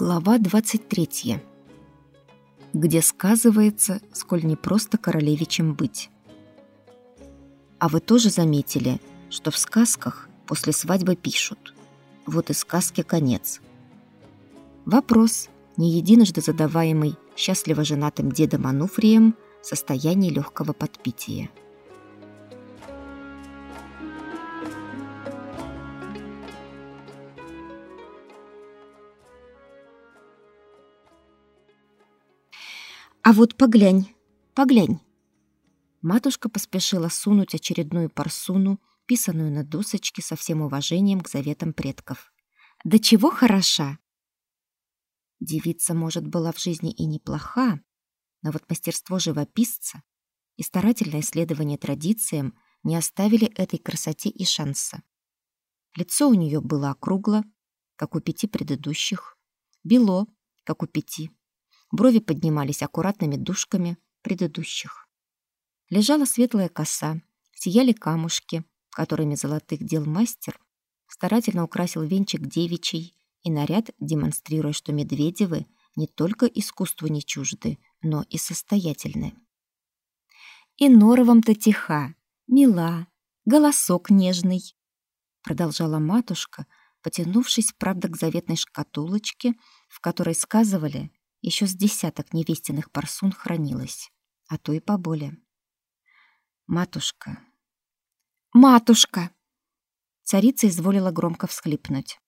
Глава 23. Где сказывается, сколь непросто королевичем быть. А вы тоже заметили, что в сказках после свадьбы пишут «Вот и сказке конец». Вопрос, не единожды задаваемый счастливо женатым дедом Ануфрием в состоянии легкого подпития – вот поглянь, поглянь. Матушка поспешила сунуть очередную парсуну, писанную на досочке со всем уважением к заветам предков. Да чего хороша! Девица, может, была в жизни и неплоха, но вот мастерство живописца и старательное исследование традициям не оставили этой красоте и шанса. Лицо у нее было округло, как у пяти предыдущих, бело, как у пяти, Брови поднимались аккуратными дужками предыдущих. Лежала светлая коса, сияли камушки, которыми золотых дел мастер старательно украсил венчик девичий и наряд, демонстрируя, что Медведевы не только искусству не чужды, но и состоятельны. «И норовом-то тиха, мила, голосок нежный», продолжала матушка, потянувшись, правда, к заветной шкатулочке, в которой сказывали, еще с десяток невестиных парсун хранилось, а то и поболее. «Матушка! Матушка!» Царица изволила громко всхлипнуть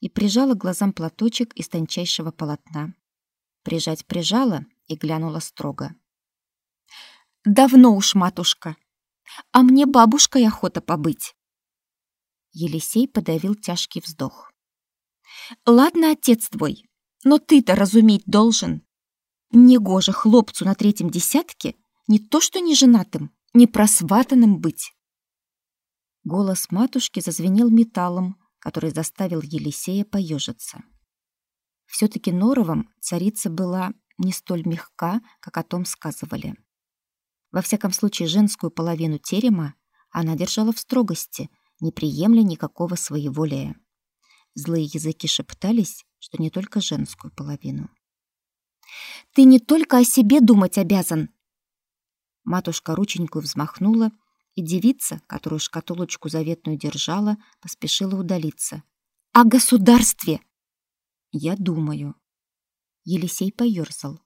и прижала глазам платочек из тончайшего полотна. Прижать прижала и глянула строго. «Давно уж, матушка! А мне бабушкой охота побыть!» Елисей подавил тяжкий вздох. «Ладно, отец твой, но ты-то разуметь должен. Негоже хлопцу на третьем десятке не то что не женатым, не просватанным быть. Голос матушки зазвенел металлом, который заставил Елисея поежиться. Все-таки Норовом царица была не столь мягка, как о том сказывали. Во всяком случае, женскую половину терема она держала в строгости, не приемля никакого своеволия. Злые языки шептались, что не только женскую половину. «Ты не только о себе думать обязан!» Матушка рученьку взмахнула, и девица, которую шкатулочку заветную держала, поспешила удалиться. «О государстве!» «Я думаю». Елисей поёрзал.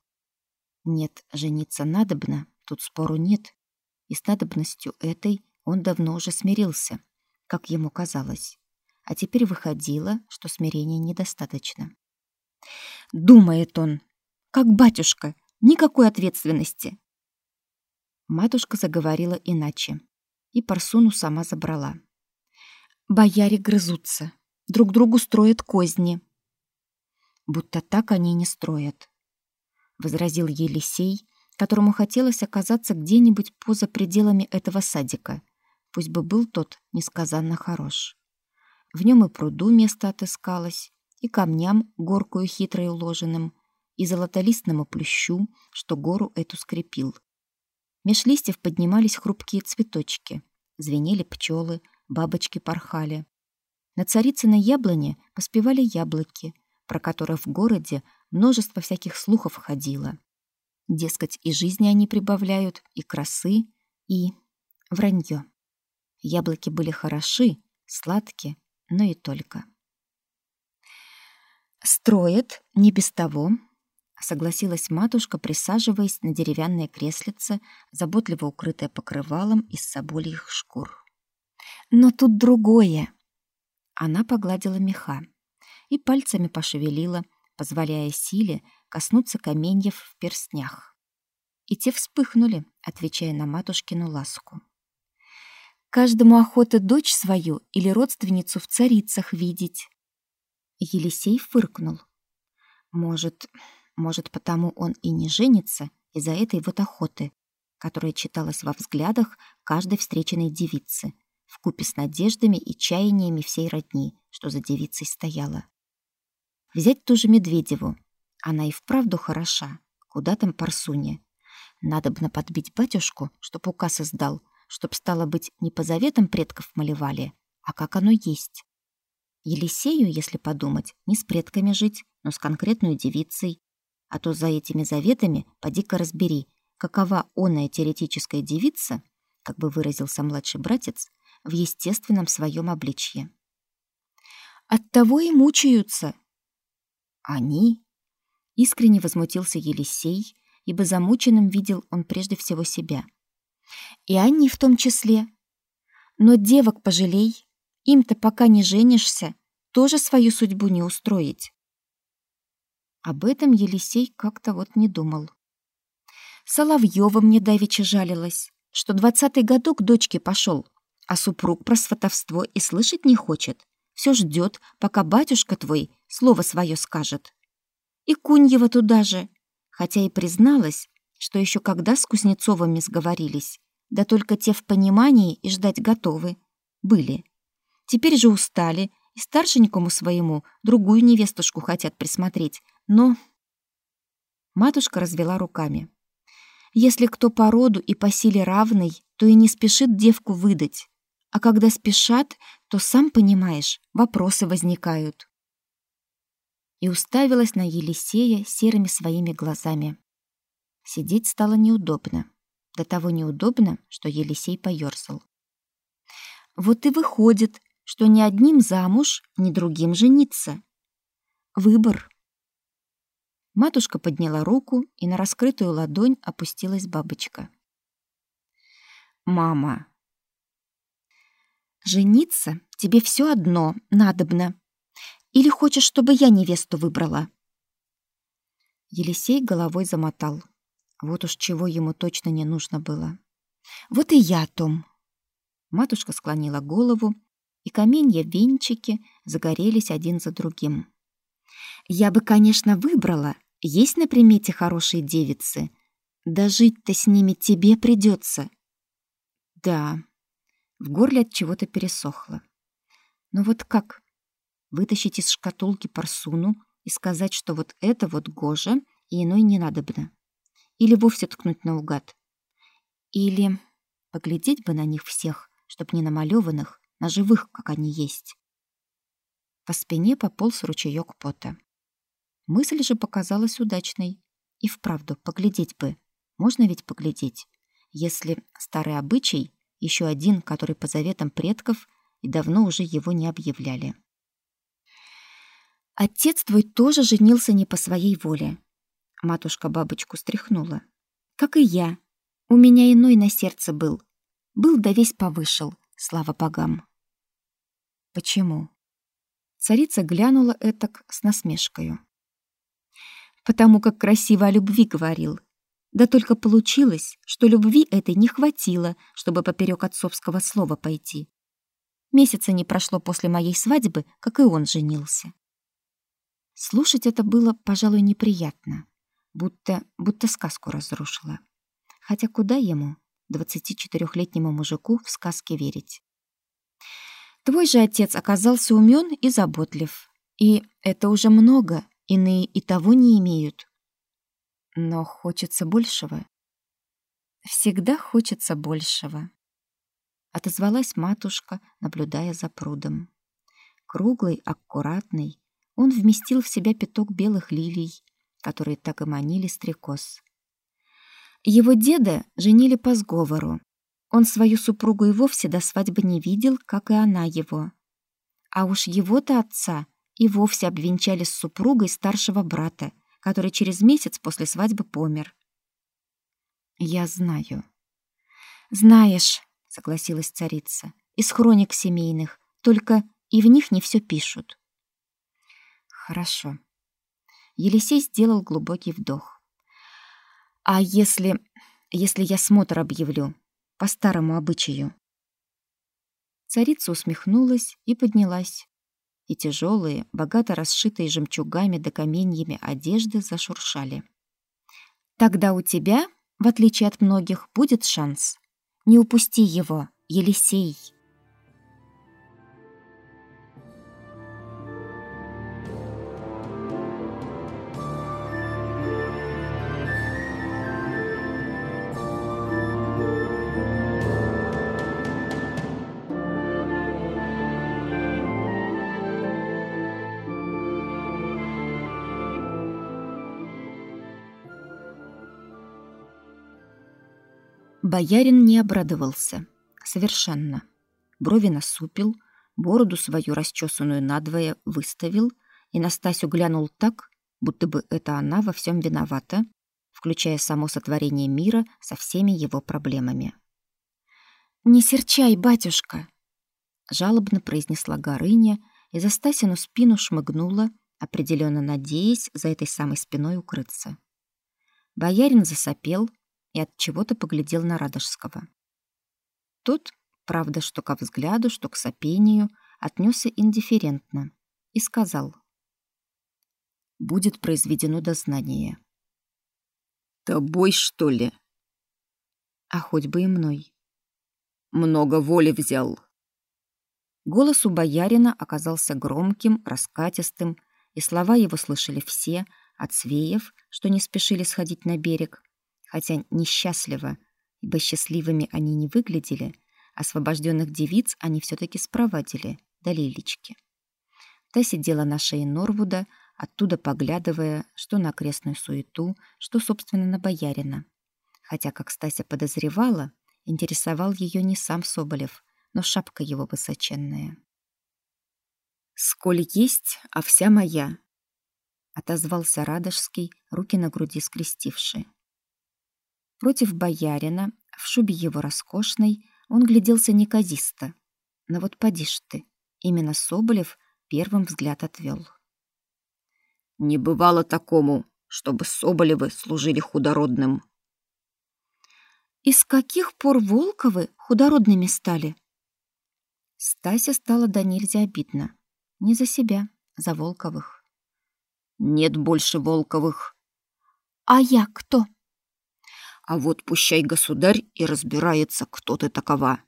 «Нет, жениться надобно, тут спору нет. И с надобностью этой он давно уже смирился, как ему казалось а теперь выходило, что смирения недостаточно. Думает он, как батюшка, никакой ответственности. Матушка заговорила иначе, и Парсуну сама забрала. Бояре грызутся, друг другу строят козни. Будто так они не строят, возразил Елисей, которому хотелось оказаться где-нибудь поза пределами этого садика, пусть бы был тот несказанно хорош. В нем и пруду место отыскалось, и камням, горкую хитро уложенным, и золотолистному плющу, что гору эту скрепил. Меж листьев поднимались хрупкие цветочки, звенели пчелы, бабочки порхали. На царицыной яблоне поспевали яблоки, про которые в городе множество всяких слухов ходило. Дескать, и жизни они прибавляют, и красы, и вранье. Яблоки были хороши, сладкие, но и только. «Строит, не без того», — согласилась матушка, присаживаясь на деревянное креслице, заботливо укрытое покрывалом из собольих шкур. «Но тут другое». Она погладила меха и пальцами пошевелила, позволяя силе коснуться каменьев в перстнях. И те вспыхнули, отвечая на матушкину ласку. Каждому охота дочь свою или родственницу в царицах видеть. Елисей фыркнул. Может, может, потому он и не женится из-за этой вот охоты, которая читалась во взглядах каждой встреченной девицы, вкупе с надеждами и чаяниями всей родни, что за девицей стояла. Взять ту же Медведеву. Она и вправду хороша. Куда там Парсуне? Надобно подбить батюшку, чтоб указ издал, чтоб, стало быть, не по заветам предков малевали, а как оно есть. Елисею, если подумать, не с предками жить, но с конкретной девицей. А то за этими заветами поди-ка разбери, какова оная теоретическая девица, как бы выразился младший братец, в естественном своем обличье. Оттого и мучаются. Они? Искренне возмутился Елисей, ибо замученным видел он прежде всего себя. И они в том числе. Но девок пожалей, им-то пока не женишься, тоже свою судьбу не устроить. Об этом Елисей как-то вот не думал. Соловьёва мне давеча жалилась, что двадцатый годок дочке пошел, а супруг про сватовство и слышать не хочет. Все ждет, пока батюшка твой слово свое скажет. И Куньева туда же, хотя и призналась, что еще когда с Кузнецовыми сговорились, да только те в понимании и ждать готовы были. Теперь же устали и старшенькому своему другую невестушку хотят присмотреть, но... Матушка развела руками. Если кто по роду и по силе равный, то и не спешит девку выдать. А когда спешат, то, сам понимаешь, вопросы возникают. И уставилась на Елисея серыми своими глазами. Сидеть стало неудобно. До того неудобно, что Елисей поёрзал. Вот и выходит, что ни одним замуж, ни другим жениться. Выбор. Матушка подняла руку, и на раскрытую ладонь опустилась бабочка. «Мама!» «Жениться тебе все одно надобно. Или хочешь, чтобы я невесту выбрала?» Елисей головой замотал. Вот уж чего ему точно не нужно было. «Вот и я о том!» Матушка склонила голову, и каменья венчики загорелись один за другим. «Я бы, конечно, выбрала. Есть на примете хорошие девицы. Да жить-то с ними тебе придется. «Да». В горле от чего-то пересохло. «Но вот как? Вытащить из шкатулки парсуну и сказать, что вот это вот гожа, и иной не надобно? Или вовсе ткнуть наугад? Или поглядеть бы на них всех, чтоб не намалёванных, на живых, как они есть. По спине пополз ручеёк пота. Мысль же показалась удачной. И вправду, поглядеть бы. Можно ведь поглядеть, если старый обычай, еще один, который по заветам предков, и давно уже его не объявляли. Отец твой тоже женился не по своей воле. Матушка бабочку стряхнула. Как и я. У меня иной на сердце был. Был да весь повышел, слава богам. Почему? Царица глянула этак с насмешкой. Потому как красиво о любви говорил. Да только получилось, что любви этой не хватило, чтобы поперек отцовского слова пойти. Месяца не прошло после моей свадьбы, как и он женился. Слушать это было, пожалуй, неприятно, будто будто сказку разрушила. Хотя куда ему, 24-летнему мужику, в сказке верить? Твой же отец оказался умен и заботлив. И это уже много, иные и того не имеют. Но хочется большего. Всегда хочется большего. Отозвалась матушка, наблюдая за прудом. Круглый, аккуратный, он вместил в себя пяток белых лилий, которые так и манили стрекоз. Его деда женили по сговору, он свою супругу и вовсе до свадьбы не видел, как и она его. А уж его-то отца и вовсе обвенчали с супругой старшего брата, который через месяц после свадьбы помер. «Я знаю». «Знаешь», — согласилась царица, — «из хроник семейных, только и в них не все пишут». «Хорошо». Елисей сделал глубокий вдох. «А если... если я смотр объявлю, по старому обычаю. Царица усмехнулась и поднялась, и тяжелые, богато расшитые жемчугами да каменьями одежды зашуршали. Тогда у тебя, в отличие от многих, будет шанс. Не упусти его, Елисей. Боярин не обрадовался. Совершенно. Брови насупил, бороду свою расчесанную надвое выставил и на Стасю глянул так, будто бы это она во всем виновата, включая само сотворение мира со всеми его проблемами. «Не серчай, батюшка!» — жалобно произнесла Горыня и за Стасину спину шмыгнула, определенно надеясь за этой самой спиной укрыться. Боярин засопел и от чего-то поглядел на Радожского. Тот, правда, что ко взгляду, что к сопению, отнесся индифферентно и сказал: "Будет произведено дознание". Тобой, что ли? А хоть бы и мной. Много воли взял. Голос у боярина оказался громким, раскатистым, и слова его слышали все, от свеев, что не спешили сходить на берег, хотя несчастливо, ибо счастливыми они не выглядели, освобожденных девиц они все таки спровадили до Лилечки. Та сидела на шее Норвуда, оттуда поглядывая, что на окрестную суету, что, собственно, на боярина. Хотя, как Стася подозревала, интересовал ее не сам Соболев, но шапка его высоченная. «Сколь есть, а вся моя», — отозвался Радожский, руки на груди скрестившие. Против боярина, в шубе его роскошной, он гляделся неказисто. Но вот поди ж ты, именно Соболев первым взгляд отвел. Не бывало такому, чтобы Соболевы служили худородным. Из каких пор Волковы худородными стали? Стася стала до нельзя обидно. Не за себя, за Волковых. Нет больше Волковых. А я кто? А вот пущай государь и разбирается, кто ты такова.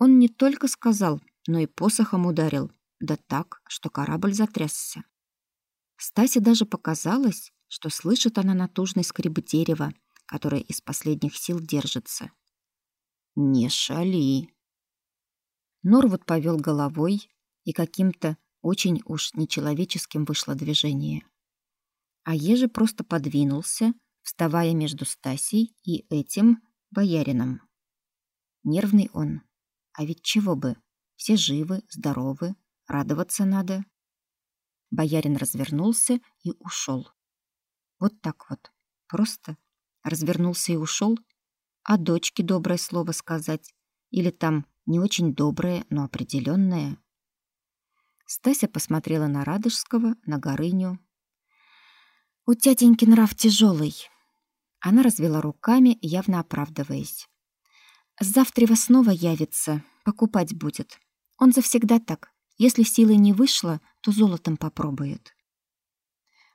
Он не только сказал, но и посохом ударил, да так, что корабль затрясся. Стасе даже показалось, что слышит она натужный скрип дерева, которое из последних сил держится. «Не шали!» Норвуд повел головой, и каким-то очень уж нечеловеческим вышло движение. А Ежи просто подвинулся, вставая между Стасей и этим боярином. Нервный он. А ведь чего бы? Все живы, здоровы, радоваться надо. Боярин развернулся и ушел. Вот так вот. Просто развернулся и ушел. А дочке доброе слово сказать. Или там не очень доброе, но определенное. Стася посмотрела на Радожского, на Горыню. «У тятеньки нрав тяжелый. Она развела руками, явно оправдываясь. «Завтра снова явится, покупать будет. Он завсегда так. Если силы не вышло, то золотом попробует.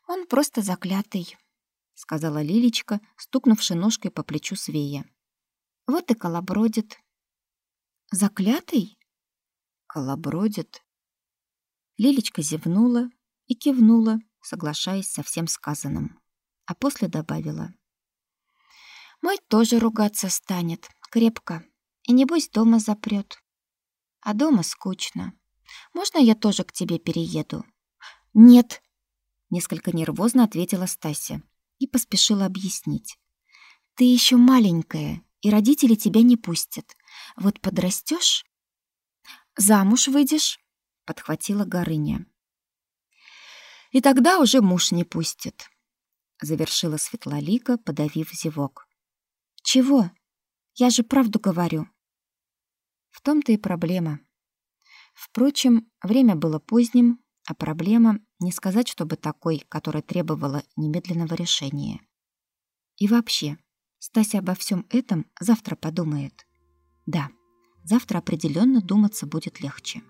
Он просто заклятый, сказала Лилечка, стукнувши ножкой по плечу Свея. Вот и колобродит. Заклятый? Колобродит. Лилечка зевнула и кивнула, соглашаясь со всем сказанным, а после добавила: Мой тоже ругаться станет, крепко, и небось дома запрет. А дома скучно. Можно я тоже к тебе перееду? Нет, несколько нервозно ответила Стася и поспешила объяснить. Ты еще маленькая, и родители тебя не пустят. Вот подрастешь, замуж выйдешь, подхватила Горыня. И тогда уже муж не пустит, завершила Светлолика, подавив зевок. Чего? Я же правду говорю. В том-то и проблема. Впрочем, время было поздним, а проблема не сказать, чтобы такой, которая требовала немедленного решения. И вообще, Стася обо всем этом завтра подумает. Да, завтра определенно думаться будет легче.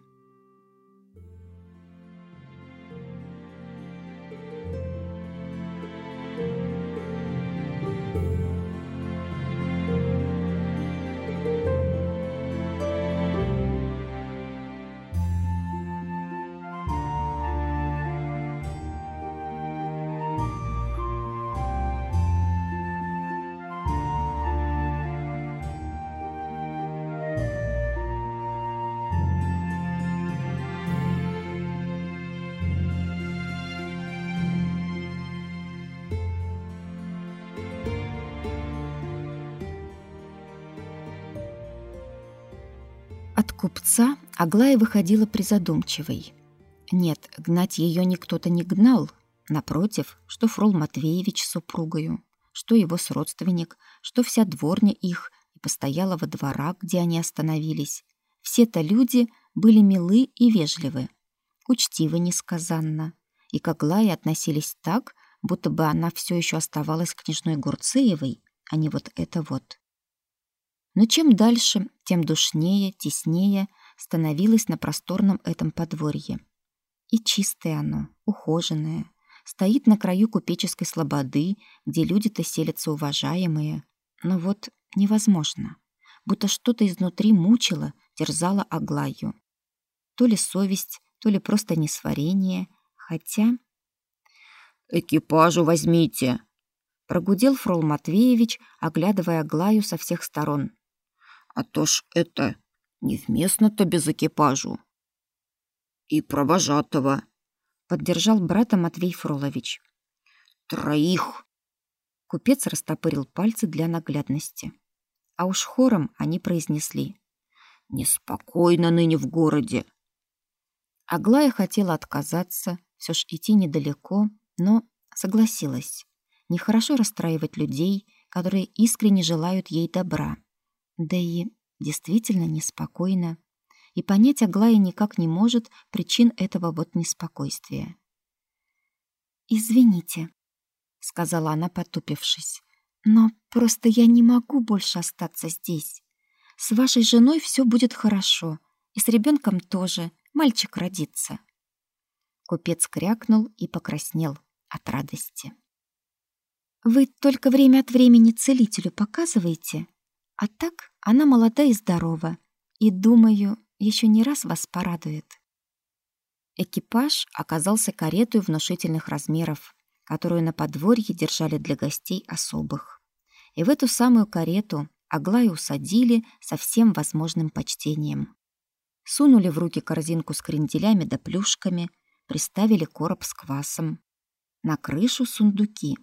Купца Аглая выходила призадумчивой. Нет, гнать ее никто-то не гнал. Напротив, что Фрол Матвеевич с супругою, что его сродственник, что вся дворня их и постоялого двора, где они остановились. Все-то люди были милы и вежливы, учтивы несказанно, и к Аглае относились так, будто бы она все еще оставалась княжной Гурцеевой, а не вот это вот. Но чем дальше, тем душнее, теснее становилось на просторном этом подворье. И чистое оно, ухоженное, стоит на краю купеческой слободы, где люди-то селятся уважаемые. Но вот невозможно, будто что-то изнутри мучило, терзало Аглаю. То ли совесть, то ли просто несварение, хотя... «Экипажу возьмите!» Прогудел Фрол Матвеевич, оглядывая Аглаю со всех сторон. «А то ж это невместно-то без экипажу!» «И провожатого!» Поддержал брата Матвей Фролович. «Троих!» Купец растопырил пальцы для наглядности. А уж хором они произнесли. «Неспокойно ныне в городе!» Аглая хотела отказаться, все ж идти недалеко, но согласилась. Нехорошо расстраивать людей, которые искренне желают ей добра. Да и действительно неспокойно. И понять Аглая никак не может причин этого вот неспокойствия. «Извините», — сказала она, потупившись, «но просто я не могу больше остаться здесь. С вашей женой все будет хорошо, и с ребенком тоже, мальчик родится». Купец крякнул и покраснел от радости. «Вы только время от времени целителю показываете, а так она молода и здорова, и, думаю, еще не раз вас порадует». Экипаж оказался каретой внушительных размеров, которую на подворье держали для гостей особых. И в эту самую карету Аглаю усадили со всем возможным почтением. Сунули в руки корзинку с кренделями да плюшками, приставили короб с квасом. На крышу сундуки.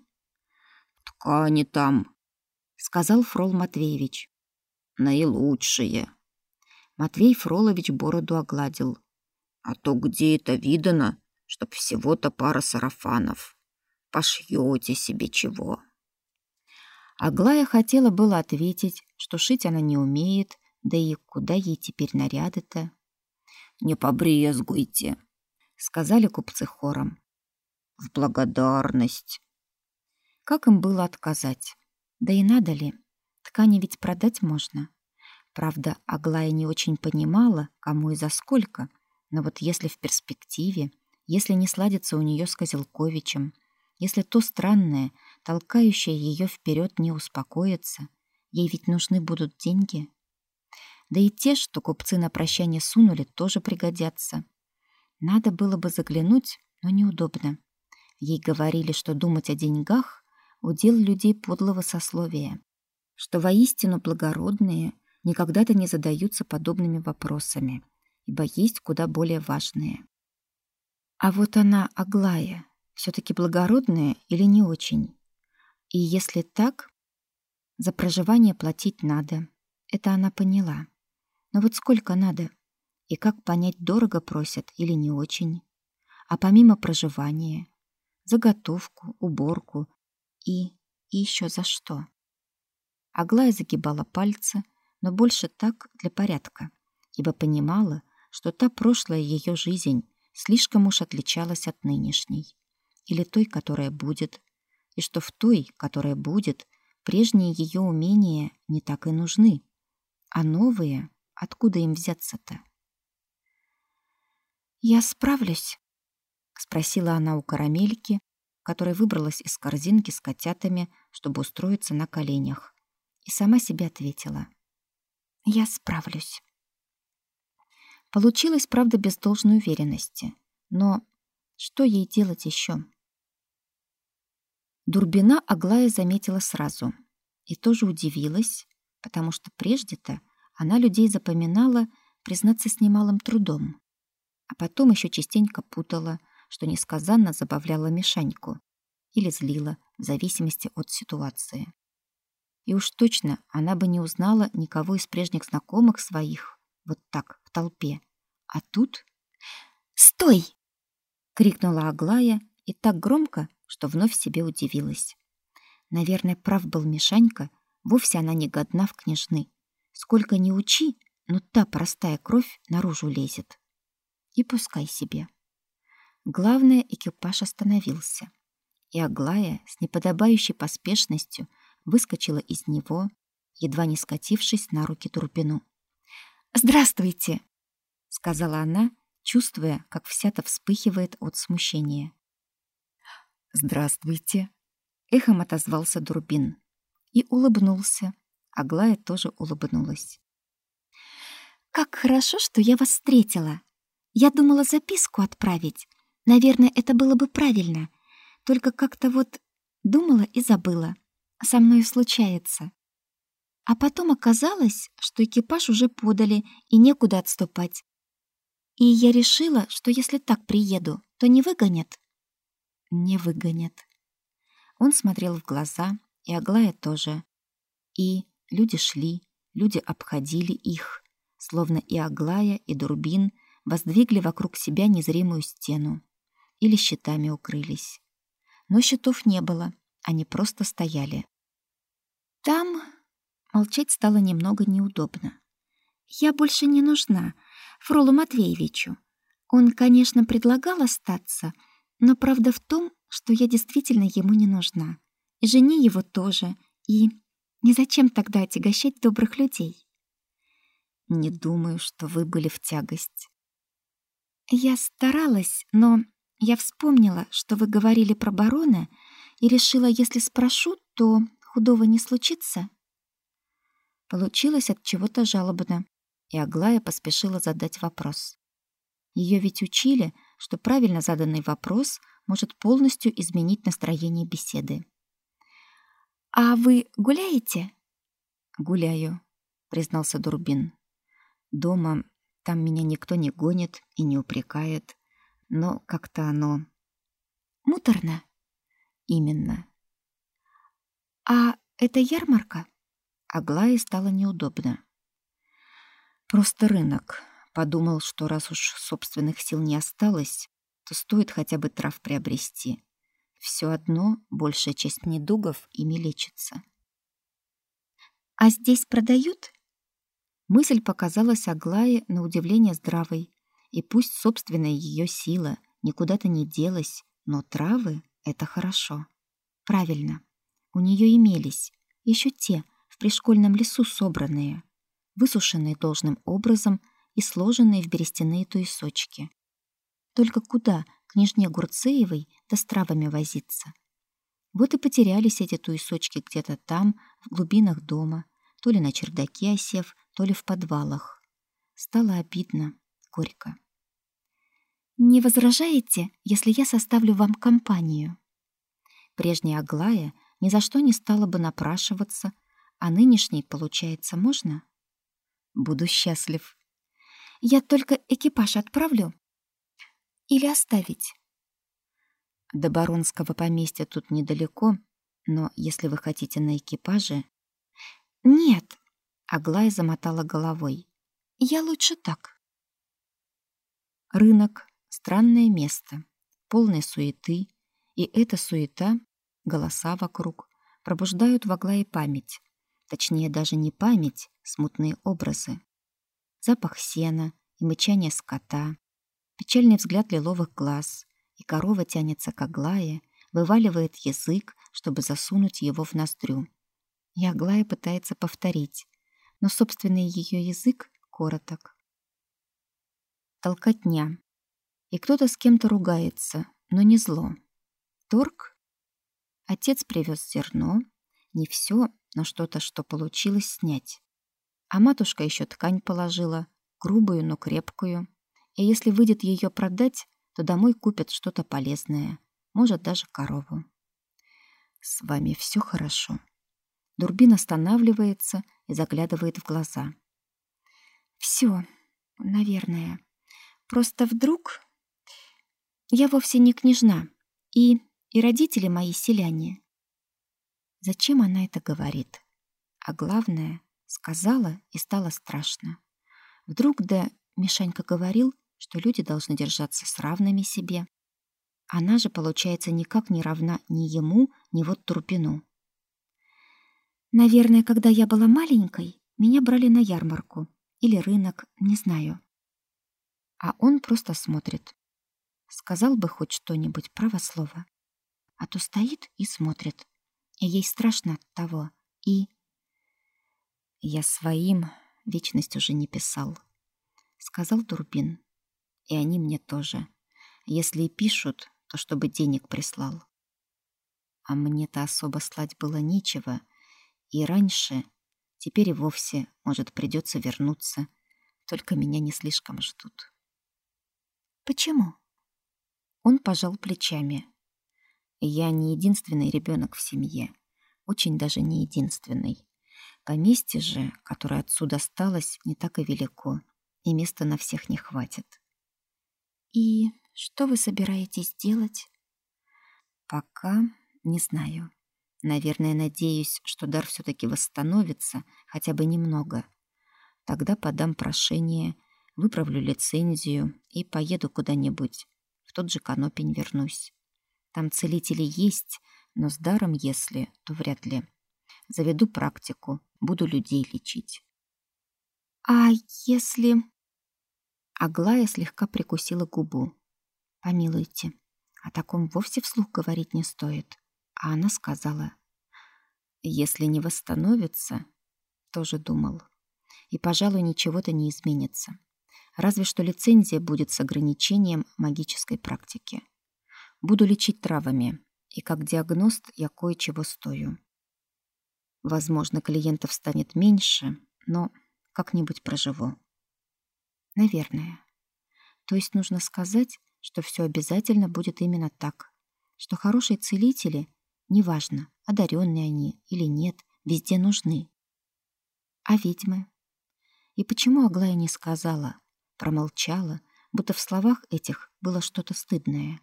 «Ткани там», — сказал Фрол Матвеевич. «Наилучшие». Матвей Фролович бороду огладил. «А то где это видано, чтоб всего-то пара сарафанов? Пошьете себе чего?» Аглая хотела было ответить, что шить она не умеет, да и куда ей теперь наряды-то? «Не побрезгуйте», сказали купцы хором. В благодарность. Как им было отказать? Да и надо ли? Ткани ведь продать можно. Правда, Аглая не очень понимала, кому и за сколько, но вот если в перспективе, если не сладится у нее с Козелковичем, если то странное, толкающее ее вперед, не успокоится, ей ведь нужны будут деньги. Да и те, что купцы на прощание сунули, тоже пригодятся. Надо было бы заглянуть, но неудобно. Ей говорили, что думать о деньгах — удел людей подлого сословия, что воистину благородные никогда-то не задаются подобными вопросами, ибо есть куда более важные. А вот она, Аглая, все таки благородная или не очень? И если так, за проживание платить надо. Это она поняла. Но вот сколько надо? И как понять, дорого просят или не очень? А помимо проживания, заготовку, уборку и, и еще за что? Аглая загибала пальцы, но больше так для порядка, ибо понимала, что та прошлая ее жизнь слишком уж отличалась от нынешней, или той, которая будет, и что в той, которая будет, прежние ее умения не так и нужны, а новые, откуда им взяться-то? «Я справлюсь?» — спросила она у карамельки, которая выбралась из корзинки с котятами, чтобы устроиться на коленях. И сама себе ответила. «Я справлюсь». Получилось, правда, без должной уверенности. Но что ей делать еще? Дурбина Аглая заметила сразу. И тоже удивилась, потому что прежде-то она людей запоминала, признаться, с немалым трудом а потом еще частенько путала, что несказанно забавляла Мишаньку или злила, в зависимости от ситуации. И уж точно она бы не узнала никого из прежних знакомых своих вот так, в толпе. А тут... «Стой!» — крикнула Аглая и так громко, что вновь себе удивилась. Наверное, прав был Мишанька, вовсе она не годна в княжны. Сколько ни учи, но та простая кровь наружу лезет. И пускай себе. Главное, экипаж остановился. И Аглая с неподобающей поспешностью выскочила из него, едва не скатившись на руки Турбину. «Здравствуйте!» — сказала она, чувствуя, как вся-то вспыхивает от смущения. «Здравствуйте!» — эхом отозвался Дурбин. И улыбнулся. Аглая тоже улыбнулась. «Как хорошо, что я вас встретила. Я думала записку отправить. Наверное, это было бы правильно. Только как-то вот думала и забыла. Со мной случается. А потом оказалось, что экипаж уже подали и некуда отступать. И я решила, что если так приеду, то не выгонят не выгонят. Он смотрел в глаза, и Аглая тоже. И люди шли, люди обходили их, словно и Аглая, и Дурбин воздвигли вокруг себя незримую стену или щитами укрылись. Но щитов не было, они просто стояли. Там молчать стало немного неудобно. Я больше не нужна Фролу Матвеевичу. Он, конечно, предлагал остаться, но правда в том, что я действительно ему не нужна. И жене его тоже. И не зачем тогда отягощать добрых людей? Не думаю, что вы были в тягость. Я старалась, но я вспомнила, что вы говорили про барона, и решила, если спрошу, то худого не случится. Получилось от чего-то жалобно, и Аглая поспешила задать вопрос. Ее ведь учили, что правильно заданный вопрос может полностью изменить настроение беседы. «А вы гуляете?» «Гуляю», — признался Дурбин. «Дома там меня никто не гонит и не упрекает, но как-то оно...» «Муторно?» «Именно». «А это ярмарка?» Аглае стало неудобно. «Просто рынок», Подумал, что раз уж собственных сил не осталось, то стоит хотя бы трав приобрести. Все одно большая часть недугов ими лечится. «А здесь продают?» Мысль показалась Аглае на удивление здравой. И пусть собственная ее сила никуда-то не делась, но травы — это хорошо. Правильно. У нее имелись еще те, в пришкольном лесу собранные, высушенные должным образом — и сложенные в берестяные туесочки. Только куда княжне Гурцеевой да с травами возиться? Вот и потерялись эти туесочки где-то там, в глубинах дома, то ли на чердаке осев, то ли в подвалах. Стало обидно, горько. «Не возражаете, если я составлю вам компанию?» Прежняя Аглая ни за что не стала бы напрашиваться, а нынешней, получается, можно? Буду счастлив. Я только экипаж отправлю. Или оставить? До баронского поместья тут недалеко, но если вы хотите на экипаже... Нет, Аглая замотала головой. Я лучше так. Рынок — странное место, полное суеты, и эта суета, голоса вокруг, пробуждают в Аглае память. Точнее, даже не память, смутные образы запах сена и мычание скота, печальный взгляд лиловых глаз, и корова тянется к Аглае, вываливает язык, чтобы засунуть его в ноздрю. И Аглая пытается повторить, но собственный ее язык короток. Толкотня. И кто-то с кем-то ругается, но не зло. Торг? Отец привез зерно, не все, но что-то, что получилось снять. А матушка еще ткань положила, грубую, но крепкую. И если выйдет ее продать, то домой купят что-то полезное, может, даже корову. С вами все хорошо. Дурбин останавливается и заглядывает в глаза. Все, наверное. Просто вдруг я вовсе не княжна, и и родители мои селяне. Зачем она это говорит? А главное, Сказала, и стало страшно. Вдруг да Мишанька говорил, что люди должны держаться с равными себе. Она же, получается, никак не равна ни ему, ни вот Турпину. Наверное, когда я была маленькой, меня брали на ярмарку или рынок, не знаю. А он просто смотрит. Сказал бы хоть что-нибудь правослово. А то стоит и смотрит. И ей страшно от того. И... Я своим вечность уже не писал. Сказал Турбин. И они мне тоже. Если и пишут, то чтобы денег прислал. А мне-то особо слать было нечего. И раньше, теперь и вовсе, может, придется вернуться. Только меня не слишком ждут. Почему? Он пожал плечами. Я не единственный ребенок в семье. Очень даже не единственный. Поместье же, которое отсюда осталось, не так и велико, и места на всех не хватит. И что вы собираетесь делать? Пока не знаю. Наверное, надеюсь, что дар все таки восстановится хотя бы немного. Тогда подам прошение выправлю лицензию и поеду куда-нибудь. Тот же Конопень вернусь. Там целители есть, но с даром, если, то вряд ли. Заведу практику, буду людей лечить. А если... Аглая слегка прикусила губу. Помилуйте, о таком вовсе вслух говорить не стоит. А она сказала, если не восстановится, тоже думал. И, пожалуй, ничего-то не изменится. Разве что лицензия будет с ограничением магической практики. Буду лечить травами, и как диагност я кое-чего стою. Возможно, клиентов станет меньше, но как-нибудь проживу. Наверное. То есть нужно сказать, что все обязательно будет именно так, что хорошие целители, неважно, одаренные они или нет, везде нужны. А ведьмы? И почему Аглая не сказала, промолчала, будто в словах этих было что-то стыдное.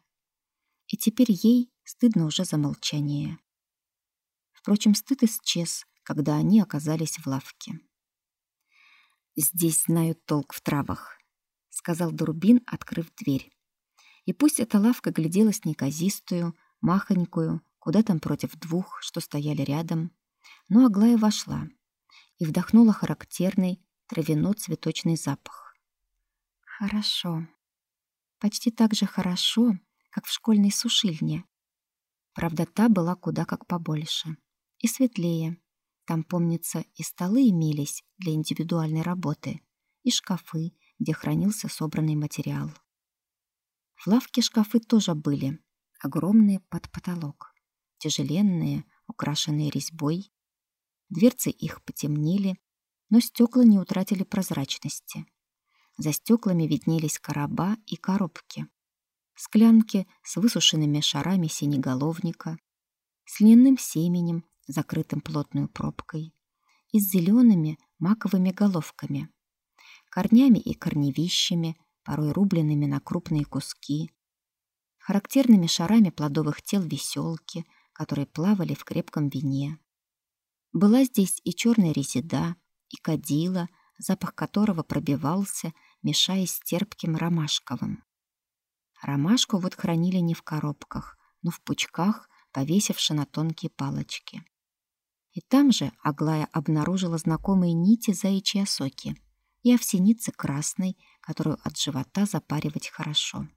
И теперь ей стыдно уже за молчание. Впрочем, стыд исчез, когда они оказались в лавке. «Здесь знают толк в травах», — сказал Дурбин, открыв дверь. И пусть эта лавка гляделась неказистую, махонькую, куда там против двух, что стояли рядом, но Аглая вошла и вдохнула характерный травяно-цветочный запах. Хорошо. Почти так же хорошо, как в школьной сушильне. Правда, та была куда как побольше. И светлее. Там, помнится, и столы имелись для индивидуальной работы, и шкафы, где хранился собранный материал. В лавке шкафы тоже были, огромные под потолок, тяжеленные, украшенные резьбой. Дверцы их потемнели, но стекла не утратили прозрачности. За стеклами виднелись короба и коробки. Склянки с высушенными шарами синеголовника, с льняным семенем, закрытым плотной пробкой, и с зелеными маковыми головками, корнями и корневищами, порой рубленными на крупные куски, характерными шарами плодовых тел веселки, которые плавали в крепком вине. Была здесь и черная резида, и кадила — запах которого пробивался, мешаясь с терпким ромашковым. Ромашку вот хранили не в коробках, но в пучках, повесивши на тонкие палочки. И там же Аглая обнаружила знакомые нити заячьей осоки и овсеницы красной, которую от живота запаривать хорошо.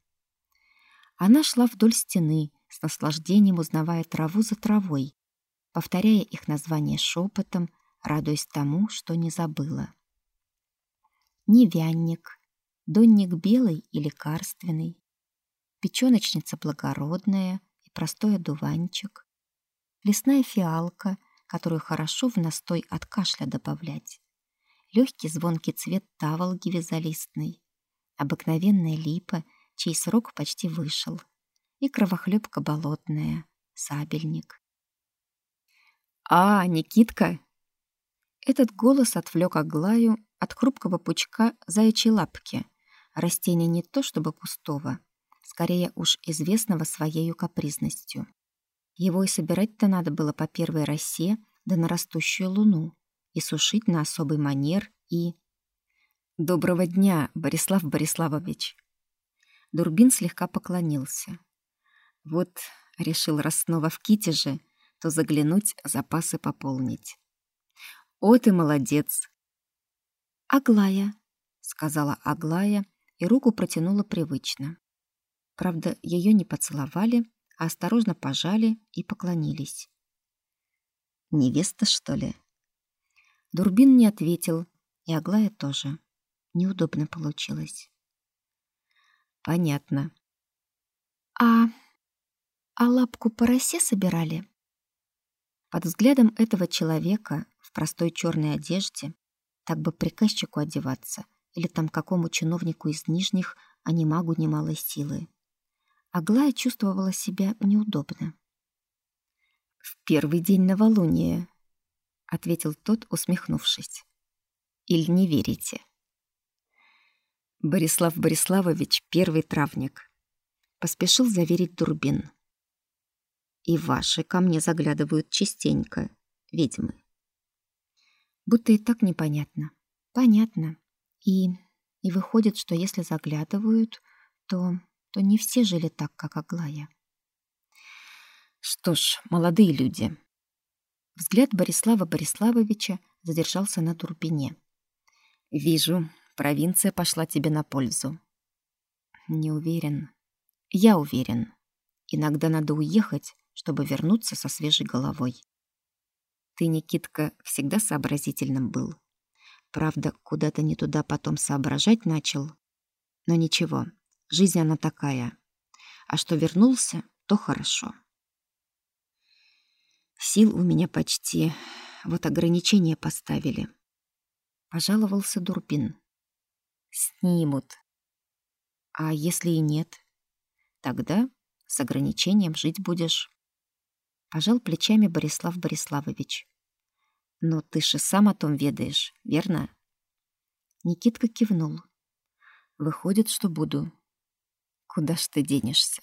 Она шла вдоль стены, с наслаждением узнавая траву за травой, повторяя их название шепотом, радуясь тому, что не забыла невянник, донник белый и лекарственный, печёночница благородная и простой одуванчик, лесная фиалка, которую хорошо в настой от кашля добавлять, легкий звонкий цвет таволги вязолистной, обыкновенная липа, чей срок почти вышел, и кровохлебка болотная, сабельник. «А, Никитка!» Этот голос отвлек Аглаю от хрупкого пучка заячьей лапки, растения не то чтобы пустого, скорее уж известного своей капризностью. Его и собирать-то надо было по первой росе да на растущую луну, и сушить на особый манер, и... Доброго дня, Борислав Бориславович. Дурбин слегка поклонился. Вот решил, раз снова в Китеже, то заглянуть, запасы пополнить. О, ты молодец! Аглая, сказала Аглая и руку протянула привычно. Правда, ее не поцеловали, а осторожно пожали и поклонились. Невеста, что ли? Дурбин не ответил, и Аглая тоже. Неудобно получилось. Понятно. А а лапку по росе собирали? Под взглядом этого человека простой черной одежде, так бы приказчику одеваться или там какому чиновнику из нижних, а не магу немалой силы. Аглая чувствовала себя неудобно. «В первый день новолуния», — ответил тот, усмехнувшись. «Или не верите?» Борислав Бориславович — первый травник. Поспешил заверить Дурбин. И ваши ко мне заглядывают частенько, ведьмы. Будто и так непонятно. Понятно. И и выходит, что если заглядывают, то то не все жили так, как Аглая. Что ж, молодые люди. Взгляд Борислава Бориславовича задержался на Турбине. Вижу, Провинция пошла тебе на пользу. Не уверен. Я уверен. Иногда надо уехать, чтобы вернуться со свежей головой. Ты, Никитка, всегда сообразительным был. Правда, куда-то не туда потом соображать начал. Но ничего, жизнь она такая. А что вернулся, то хорошо. Сил у меня почти. Вот ограничения поставили. Пожаловался Дурбин. Снимут. А если и нет? Тогда с ограничением жить будешь. Пожал плечами Борислав Бориславович. Но ты же сам о том ведаешь, верно? Никитка кивнул. Выходит, что буду. Куда ж ты денешься?